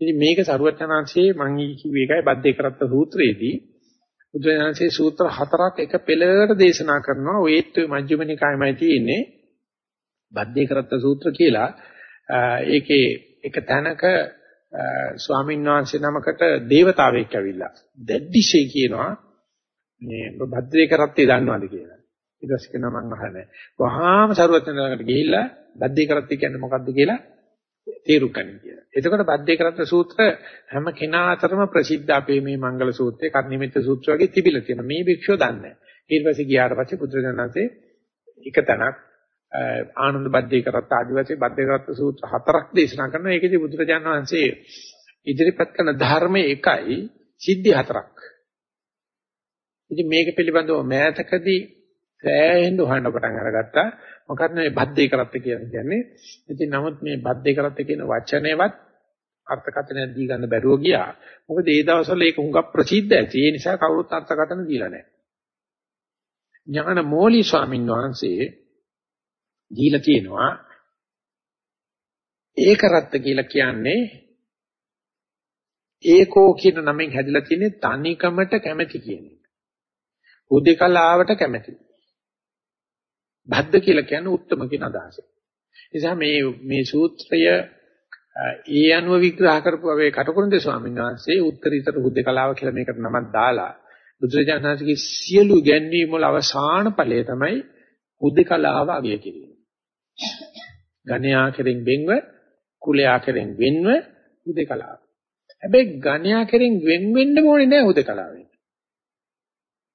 ඉතින් මේක සරුවචනාංශයේ මම කිව්වේ එකයි බද්දේ කරත්ත සූත්‍රයේදී. බුදුරජාණන්සේ සූත්‍ර හතරක් එක පෙළකට දේශනා කරනවා. ඔයත් මජ්ක්‍ධිම නිකායමයි තියෙන්නේ. බද්දේ කරත්ත සූත්‍ර කියලා ඒකේ එක තැනක ස්වාමීන් වහන්සේ නමකට දේවතාවෙක් ඇවිල්ලා. දැඩිශේ කියනවා මේ බද්දේ කරත්තේ දන්නවද කියලා? ඊට පස්සේ කියනවා මම අහන්නේ වහාම සරුවචනාංශකට ගිහිල්ලා බද්දේ කරත්තේ කියන්නේ මොකද්ද කියලා තේරුම් ගන්න කියලා. එතකොට බද්දේ කරත්ත සූත්‍ර හැම කෙනා අතරම ප්‍රසිද්ධ අපේ මේ මංගල සූත්‍රය, කර්ණිමිත සූත්‍ර වගේ තිබිලා තියෙනවා. මේ භික්ෂුව දන්නේ නැහැ. ඊට පස්සේ ගියාට පස්සේ බුදුරජාණන්සේ එක තැනක් ආනන්ද බද්දේ කරත්ත ආදිවාසී බද්දේ කරත්ත සූත්‍ර හතරක් දේශනා කරනවා. ඒකදී බුදුරජාණන් වහන්සේ ඉදිරිපත් කරන ධර්මයේ එකයි සිද්ධි හතරක්. ඉතින් මේක පිළිබඳව මෑතකදී සෑහෙන හොයන්න පටන් අරගත්තා. මොකක්ද මේ බද්දේ කරත්ත කියන්නේ? ඉතින් නමුත් මේ බද්දේ කරත්ත කියන වචනේවත් අර්ථකථනය දී ගන්න බැරුව ගියා. මොකද ඒ දවස්වල ඒක හුඟක් ප්‍රසිද්ධ ඇති. ඒ නිසා කවුරුත් අර්ථකථන දීලා නැහැ. ඥාන මෝලි ස්වාමීන් වහන්සේ දීලා තියෙනවා ඒකරත්ත කියලා කියන්නේ ඒකෝ කියන නමෙන් හැදිලා තියෙන්නේ තනිකමට කැමැති කියන එක. උදේකලාවට කැමැති. බද්ද කියලා කියන්නේ උත්තම කියන අදහස. නිසා මේ මේ සූත්‍රය ඒ අනුව විග්‍රහ කරපු අපේ කටුකුරුන්දේ ස්වාමීන් වහන්සේ උත්තරීතර හුදේකලාව කියලා මේකට නමක් දාලා බුදුරජාණන් වහන්සේගේ සියලු ගැන්වීම් වල අවසාන ඵලය තමයි හුදේකලාව අගය කිරීම. ගණ්‍යා කෙරෙන් වෙන්ව කුලයා කෙරෙන් වෙන්ව හුදේකලාව. හැබැයි ගණ්‍යා කෙරෙන් වෙන් වෙන්න ඕනේ නෑ හුදේකලාවෙන්.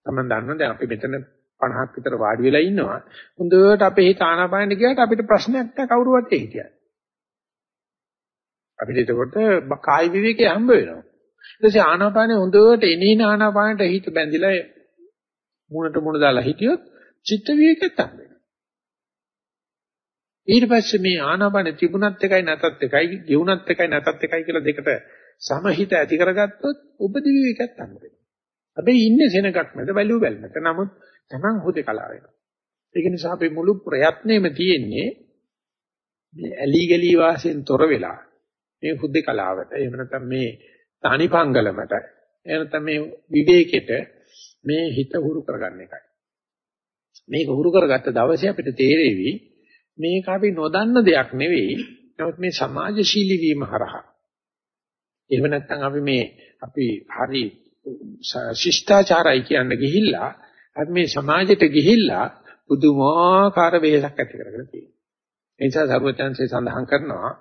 තමන් දන්නවා දැන් අපි මෙතන 50ක් විතර වාඩි වෙලා ඉන්නවා. හොඳට අපේ හිත ආනාපානෙ ගියාට අපිට ප්‍රශ්නයක් නැහැ කවුරුවත් ඒ හිතියයි. අපිට එතකොට කායි විවේකේ හම්බ වෙනවා. ඊට පස්සේ ආනාපානෙ හොඳට එනින ආනාපානට හිත බැඳිලා මුණට මුණ දාලා හිටියොත් චිත්ත විවේකෙත් හම්බ වෙනවා. ඊට පස්සේ මේ ආනාපානෙ තිබුණත් එකයි නැතත් එකයි, ගෙවුණත් එකයි නැතත් එකයි කියලා දෙකට සමහිත ඇති කරගත්තොත් උපදි විවේකයක් හම්බ වෙනවා. හැබැයි ඉන්නේ සෙනගක් මැද බැලුව බැලමට. නමුත් Taman හුදේකලා වෙනවා. ඒක නිසා අපි මුළු ප්‍රයත්නෙම තියෙන්නේ මේ ඇලි ගලි වාසයෙන් තොර වෙලා මේ හුදේකලාවට එහෙම නැත්නම් මේ තනිපංගලමට එහෙම නැත්නම් මේ විවේකෙට මේ හිත හුරු කරගන්න එකයි. මේක හුරු කරගත්ත දවසේ අපිට තේරෙවි මේක අපි නොදන්න දෙයක් නෙවෙයි. නමුත් මේ සමාජශීලී වීම හරහා. එහෙම නැත්නම් අපි මේ අපි හරි ශිෂ්ටාචාරයි කියන්න ගිහිල්ලා අපි මේ සමාජයට ගිහිල්ලා පුදුමාකාර වෙහසක් ඇති කරගෙන තියෙනවා. ඒ නිසා සර්වචන්සේ සඳහන් කරනවා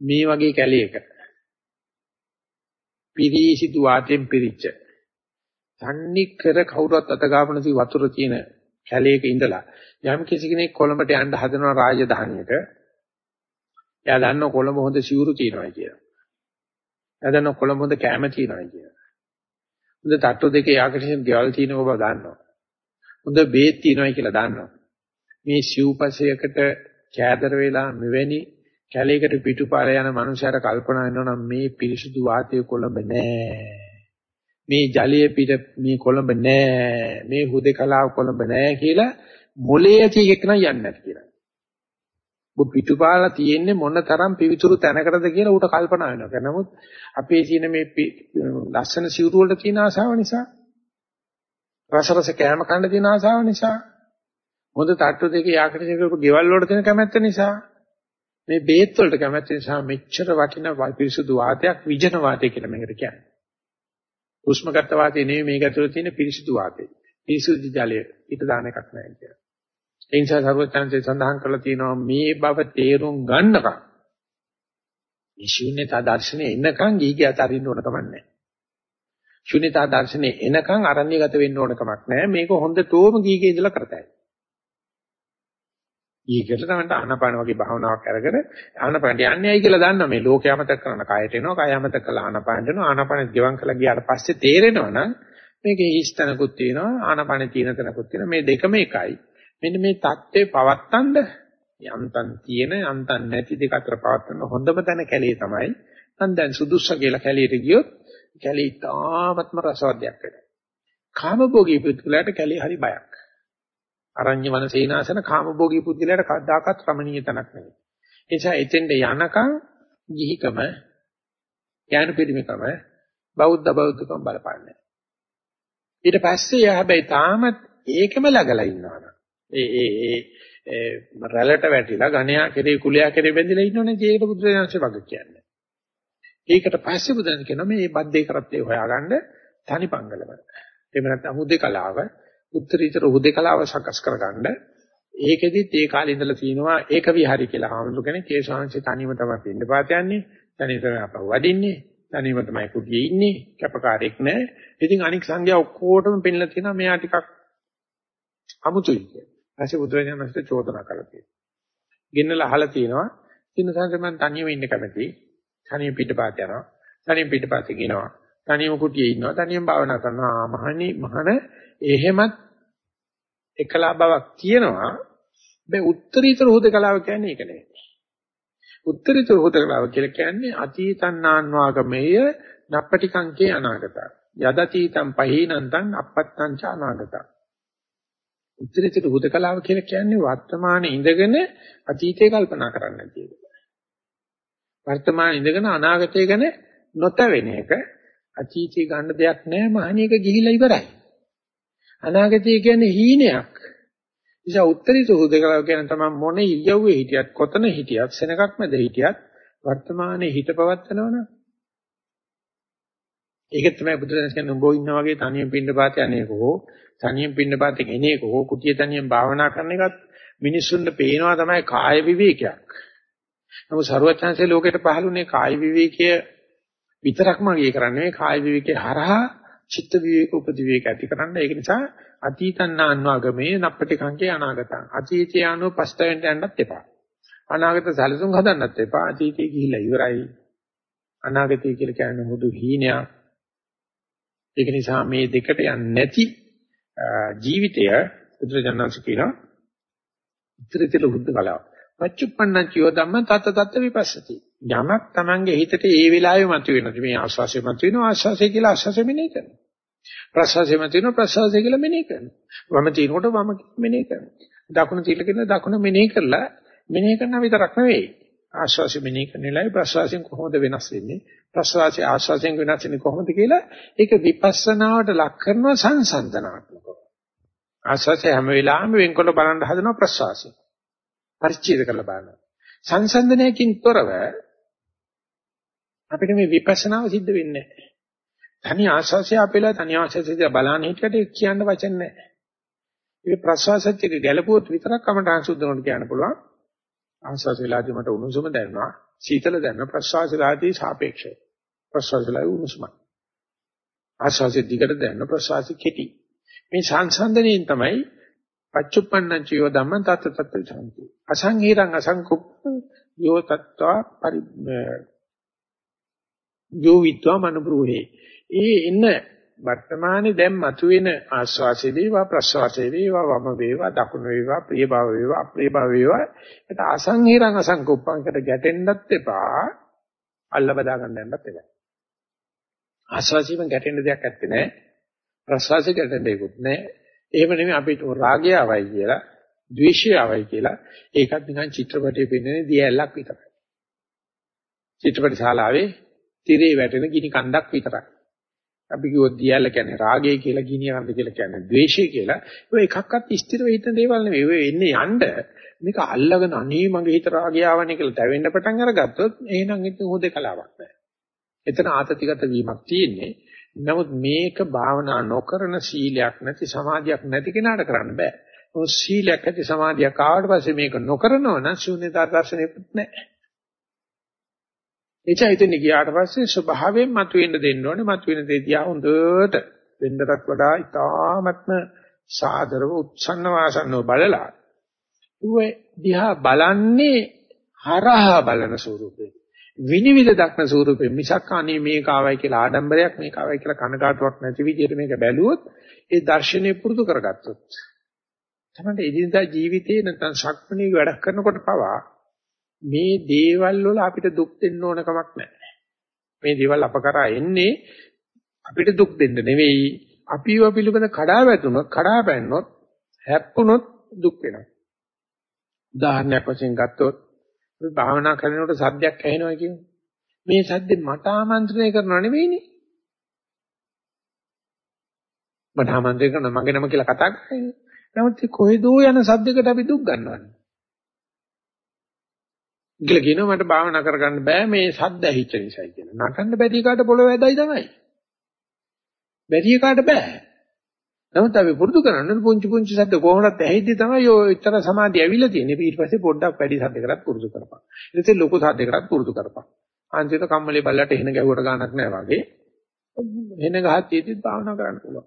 මේ වගේ කැලයක පිරිසිදු වාතයෙන් පිරිච්ච තන්නේ කර කවුරුත් අතගාපන සී වතුර තියෙන කැලයක ඉඳලා යම් කිසි කෙනෙක් කොළඹට යන්න හදනවා රාජධානියට එයා දන්නව කොළඹ හොඳ සිවුරු තියෙනවා කියලා. එයා දන්නව කොළඹ හොඳ කැම තියෙනවා කියලා. හොඳ තට්ටු දෙකේ ආකර්ෂණ ගෙවල් තියෙන බව දන්නවා. හොඳ බේත් තියෙනවායි කියලා දන්නවා. මේ සිව්පසයකට කෑදර වෙලා මෙවැනි කැලේකට පිටුපාර යන මනුස්සයර කල්පනා වෙනවා නම් මේ පිරිසුදු වාතය කොළඹ නෑ. මේ ජලයේ පිට මේ කොළඹ නෑ. මේ හුදේකලාව කොළඹ නෑ කියලා මොලේ ඇති එකක් නම් යන්නේ නැති කියලා. ඔබ පිටුපාලා තියෙන්නේ මොන තරම් පිවිතුරු තැනකටද කියලා ඌට කල්පනා වෙනවා. නමුත් අපේ තියෙන මේ ලස්සන සිවුරු වලට තියෙන ආසාව නිසා රස රස කෑම කන්න තියෙන ආසාව නිසා හොඳ තට්ටු දෙකේ ආකර්ෂණය කරපු ගෙවල් වලට තියෙන කැමැත්ත නිසා මේ බේත් වලට කැමැත්ත නිසා මෙච්චර වටින පිරිසුදු වාතයක් විජන වාතය කියලා මේකට කියන්නේ. උෂ්මගත වාතය නෙවෙයි මේක ඇතුළේ තියෙන පිරිසුදු වාතය. පිරිසුදු ජලය ඊට දාන එකක් නැහැ කියලා. ඒ නිසා සර්වඥාන්සේ සඳහන් කරලා තියෙනවා මේ බව තේරුම් ගන්නකම් මේ ශූන්‍යතා දර්ශනේ එනකන් ගීගය අතරින්න ඕන කමක් නැහැ. ශුන්‍යතා දර්ශනේ එනකන් අරණ්‍යගත වෙන්න ඕන කමක් නැහැ. මේක හොඳටම ගීගේ ඉඳලා කරතයි. ඊකට තමයි ආනපාන වගේ භාවනාවක් අරගෙන ආනපානට යන්නේයි කියලා දන්නා මේ ලෝකයමතක කරන කයට එනවා කයමතක කළා ආනපානට එනවා. ආනපාන ගෙවන් කළා ගියාට පස්සේ තේරෙනවා නම් මේකේ හිස්තනකුත් තියෙනවා ආනපානේ තියෙන තැනකුත් තියෙනවා. මේ දෙකම එකයි. මෙන්න මේ தත්ත්වේ පවත්තන්න යන්තම් තියෙන යන්තම් නැති දෙක අතර පවත්තන හොඳම තැන කැලේ තමයි. මම දැන් සුදුස්ස කියලා කැලේට ගියොත් කැලේ ඉතාමත්ම රසවත් දෙයක් වෙනවා. කාමභෝගී පුද්ගලයාට කැලේ හරි බයක්. අරඤ්‍ය වන සේනාසන කාමභෝගී පුද්ගලයාට කවදාකවත් රමණීය තනක් නෙවෙයි. ඒ නිසා එතෙන්ට යනකම් ගිහිකම ඥාන පිරිමිකම බෞද්ධ බෞද්ධකම් බලපන්නේ. ඊට පස්සේ යා හැබැයි තාමත් ඒකම ළඟලා ඉන්නවනේ. ඒ ඒ ඒ රැළට වැටිලා ගණයා කෙරේ කුලයා කෙරේ බැඳිලා ඉන්නවනේ ඒකට බුදුරජාණන්සේ වග කියන්නේ. ඒකට පස්සේ බුදුන් කියනවා මේ බද්දේ කරත්තේ හොයාගන්න තනිපංගලම. එහෙම නැත්නම් හුදේකලාව උත්තරීතර හුදේකලාව සකස් කරගන්න ඒකෙදිත් ඒ කාලේ ඉඳලා තියෙනවා ඒක විහාරි කියලා හාමුදුරු කෙනෙක් ඒ ශාංශය තනියම තමයි පින්න පාත යන්නේ තනියම තමයි අපව වඩින්නේ තනියම තමයි කුඩියේ ඉන්නේ කැපකාරයෙක් නැහැ ඉතින් අනික් සංඝයා ඔක්කොටම පෙන්නලා තියෙනවා මෙයා ටිකක් අමුතුයි කියලා. ඊපස්සේ බුදුරජාණන්සේ චෝදනා කළා තියෙනවා. ගෙන්නලා අහලා තියෙනවා ඉතින් සංඝ මම තනියම ඉන්න කැමතියි. තනියම පිටපාත යනවා. තනියම පිටපාත ගිනවා. තනියම කුටියේ ඉන්නවා. තනියම භාවනා කරනවා. මහණි මහණ එහෙමත් එකලා බවක් තියෙනවා. මේ උත්තරීතර හොදකලාව කියන්නේ ඒක නෙවෙයි. උත්තරීතර හොදකලාව කියලා කියන්නේ අතීතන්නාන් වාගමේය නප්පටිකංකේ අනාගත. යදතීතං පහීනන්තං අපත්තං ච අනාගත. උත්තරීතර හොදකලාව කියලා කියන්නේ වර්තමානයේ ඉඳගෙන අතීතේ කල්පනා කරන්න නැති එක. වර්තමානයේ ඉඳගෙන අනාගතය ගැන නොතවෙන එක අතීතේ ගන්න දෙයක් නැහැ මහණියක ගිහිලා ඉවරයි. අනාගතය කියන්නේ හීනයක්. නිසා උත්තරීත හුදකලාව කියන්නේ තමයි මොන ඉරියව්වේ හිටියත් කොතන හිටියත් සෙනගක් මැද හිටියත් වර්තමානයේ හිත පවත්නවනම් ඒක තමයි බුදුරජාණන් කියන්නේ උඹ ඉන්නා වගේ තනියෙන් පින්න පාත යන්නේකෝ තනියෙන් පින්න පාතෙන් එනේකෝ කුටිය තනියෙන් භාවනා කරන එකත් මිනිස්සුන්ට පේනවා තමයි කාය විවේකයක්. නමුත් ਸਰවඥාන්සේ ලෝකෙට පහළුනේ කාය විවේකය විතරක්ම අගය කරන්නේ කාය විවේකේ හරහා චිත්ත විවේක උපදිවේක ඇති කරන්න. ඒක නිසා අතීතන්නාන්වාගමේ නප්පටි කංකේ අනාගතං. අතීතය අනුව පස්තවෙන්ට යන්නත් එපා. අනාගත සැලසුම් හදන්නත් එපා. අතීතේ ගිහිල්ලා ඉවරයි. අනාගතය කියලා කියන්නේ හුදු හීනයක්. ඒක නිසා මේ දෙකට යන්නේ නැති ජීවිතය බුදුරජාණන්සේ කියනවා ඉතිරිතල හුද්ද කලාව. පච්චුප්පන්නං චියෝ ධම්ම තත් තත් විපස්සති. යමක් Tamange හිතට ඒ වෙලාවෙම මතුවෙනවා. මේ ආස්වාසය මතුවෙනවා ආස්වාසය කියලා ආස්වාසය මෙනෙහි කරනවා. ප්‍රසවාසය මතුවෙනවා ප්‍රසවාසය කියලා මෙනෙහි කරනවා. වම තිනකොට වම මෙනෙහි කරනවා. දකුණ තිලකින දකුණ මෙනෙහි කරලා මෙනෙහි කරනවා විතරක් නෙවෙයි. ආස්වාසය මෙනෙහි කරන වෙලාවේ ප්‍රසවාසයෙන් කොහොමද වෙනස් වෙන්නේ? ප්‍රසවාසය ආස්වාසයෙන් වෙනස් වෙන්නේ කොහොමද කියලා ඒක විපස්සනාවට ලක් කරනවා සංසන්දනාත්මකව. ආස්වාසය හැම වෙලාවෙම වෙන්කොට බලන්න හදනවා ප්‍රසවාසය. පරිච්ඡේද කරලා බලනවා. සංසන්දනයකින් තොරව අපිට මේ විපස්සනාව සිද්ධ වෙන්නේ නැහැ. තනි ආශාසය අපේලා තනි ආශාසය බලන්න හිටියට කියන්න වචන නැහැ. ඒ ප්‍රසවාසත් එක්ක ගැළපුවොත් විතරක් කමටහන් සුද්ධ කරනට කියන්න පුළුවන්. ආශාස වෙලාදී මට උණුසුම දැනෙනවා, සීතල දැනෙනවා ප්‍රසවාස වෙලාදී සාපේක්ෂව. ප්‍රසවාස වෙලාවේ උණුසුමයි. ආශාසෙ දිගට දැනෙන ප්‍රසවාස කෙටි. මේ සංසන්දනයෙන් තමයි පච්චුප්පන්නං චයෝ ධම්මං තත් තත් සම්පති. අසංහීරං අසංකුප්ප යෝ තත්වා පරි යෝ විත්වා මනුබ්‍රෝහේ. ඒ එන්න වර්තමානයේ දැන් මතුවෙන ආස්වාසේ වේවා ප්‍රස්වාසේ වේවා වම වේවා දකුණු වේවා ප්‍රිය භව වේවා අප්‍රිය භව වේවා ඒකට අසංහීරං අසංකුප්පංකට ගැටෙන්නත් එපා අල්ල බදා ගන්න යන්නත් එපා. ආස්වාසීෙන් ගැටෙන්න දෙයක් නැත්තේ නෑ. ප්‍රස්වාසයේ ගැටෙන්න දෙයක්වත් නෑ. එහෙම නෙමෙයි අපිට රාගය ආවයි කියලා, ද්වේෂය ආවයි කියලා ඒකත් නිකන් චිත්‍රපටයේ පෙන්වන්නේ දියැලක් විතරයි. චිත්‍රපට ශාලාවේ තිරේ වැටෙන ගිනි කන්දක් විතරයි. අපි කිව්වොත් දියැල කියන්නේ රාගය කියලා, ගිනි කන්ද කියලා කියන්නේ ද්වේෂය කියලා. ඒ එකක්වත් ස්ථිරව හිටන දේවල් නෙවෙයි. ඔය එන්නේ යන්න මේක අල්ලගෙන අනේ මගේ හිත රාගය ආවනේ කියලා තැවෙන්න පටන් අරගත්තොත් එහෙනම් ඉතින් හොදේ කලාවක් නැහැ. එතන ආතතිගත වීමක් තියෙන්නේ. නමුත් මේක භාවනා නොකරන සීලයක් නැති සමාධියක් නැති කෙනාට කරන්න බෑ. මොකද සීලයක් ඇති සමාධියක් ආවට පස්සේ මේක නොකරනව නම් ශූන්‍යතාව දර්ශනෙකුත් නැහැ. එචයිතෙන් ගියාට පස්සේ ස්වභාවයෙන් මතුවෙන්න දෙන්න ඕනේ. මතුවෙන දේ දිහා හොඳට වෙන්නටත් වඩා ඉතාමත්ම සාදරව උත්සන්න වාසන්නව බලලා ඌේ දිහා බලන්නේ හරහා බලන ස්වරූපේ. විනිවිද දක්න ස්වරූපෙ මිසක් අනේ මේක ආවයි කියලා ආඩම්බරයක් මේක ආවයි කියලා කනකාටුවක් නැති විදිහට මේක බැලුවොත් ඒ දර්ශනය පුරුදු කරගත්තොත් තමයි එදිනදා ජීවිතේ නැත්නම් ශක්මණී වැඩ කරනකොට පවා මේ දේවල් වල අපිට දුක් දෙන්න ඕන කමක් නැහැ. මේ දේවල් අප කරා එන්නේ අපිට දුක් දෙන්න නෙවෙයි අපිව පිළිබඳ කඩා වැටුනොත් කඩා බැන්නොත් හැප්පුනොත් දුක් වෙනවා. උදාහරණයක් වශයෙන් ගත්තොත් භාවනා කරනකොට සද්දයක් ඇහෙනවා කියන්නේ. මේ සද්දේ මට ආමන්ත්‍රණය කරනව නෙවෙයිනේ. මට ආමන්ත්‍රණය කරන මගේ නම කියලා කතා කරන්නේ. නමුත් කොහෙදෝ යන සද්දයකට අපි දුක් ගන්නවානේ. කියලා කියනවා මට භාවනා කරගන්න බෑ මේ සද්ද ඇහිච්ච නිසායි කියලා. නටන්න බැරි කාට පොළොව ඇදයි තමයි. බැරි කාට බෑ. නමුත් අපි පුරුදු කරන්නේ පුංචි පුංචි සද්ද කොහොමවත් ඇහිද්දි තමයි ඔය ඉතර සමාධිය ඇවිල්ලා තියෙන්නේ. ඊට පස්සේ පොඩ්ඩක් වැඩි සද්දයකට පුරුදු කරපන්. ඊට පස්සේ ලොකු සද්දයකට පුරුදු කරපන්. අන්තිමට කම්මලේ බල්ලට එහෙන ගැහුවට ගානක් නැහැ වගේ. එහෙන ගහත් තියෙද්දි භාවනා කරන්න පුළුවන්.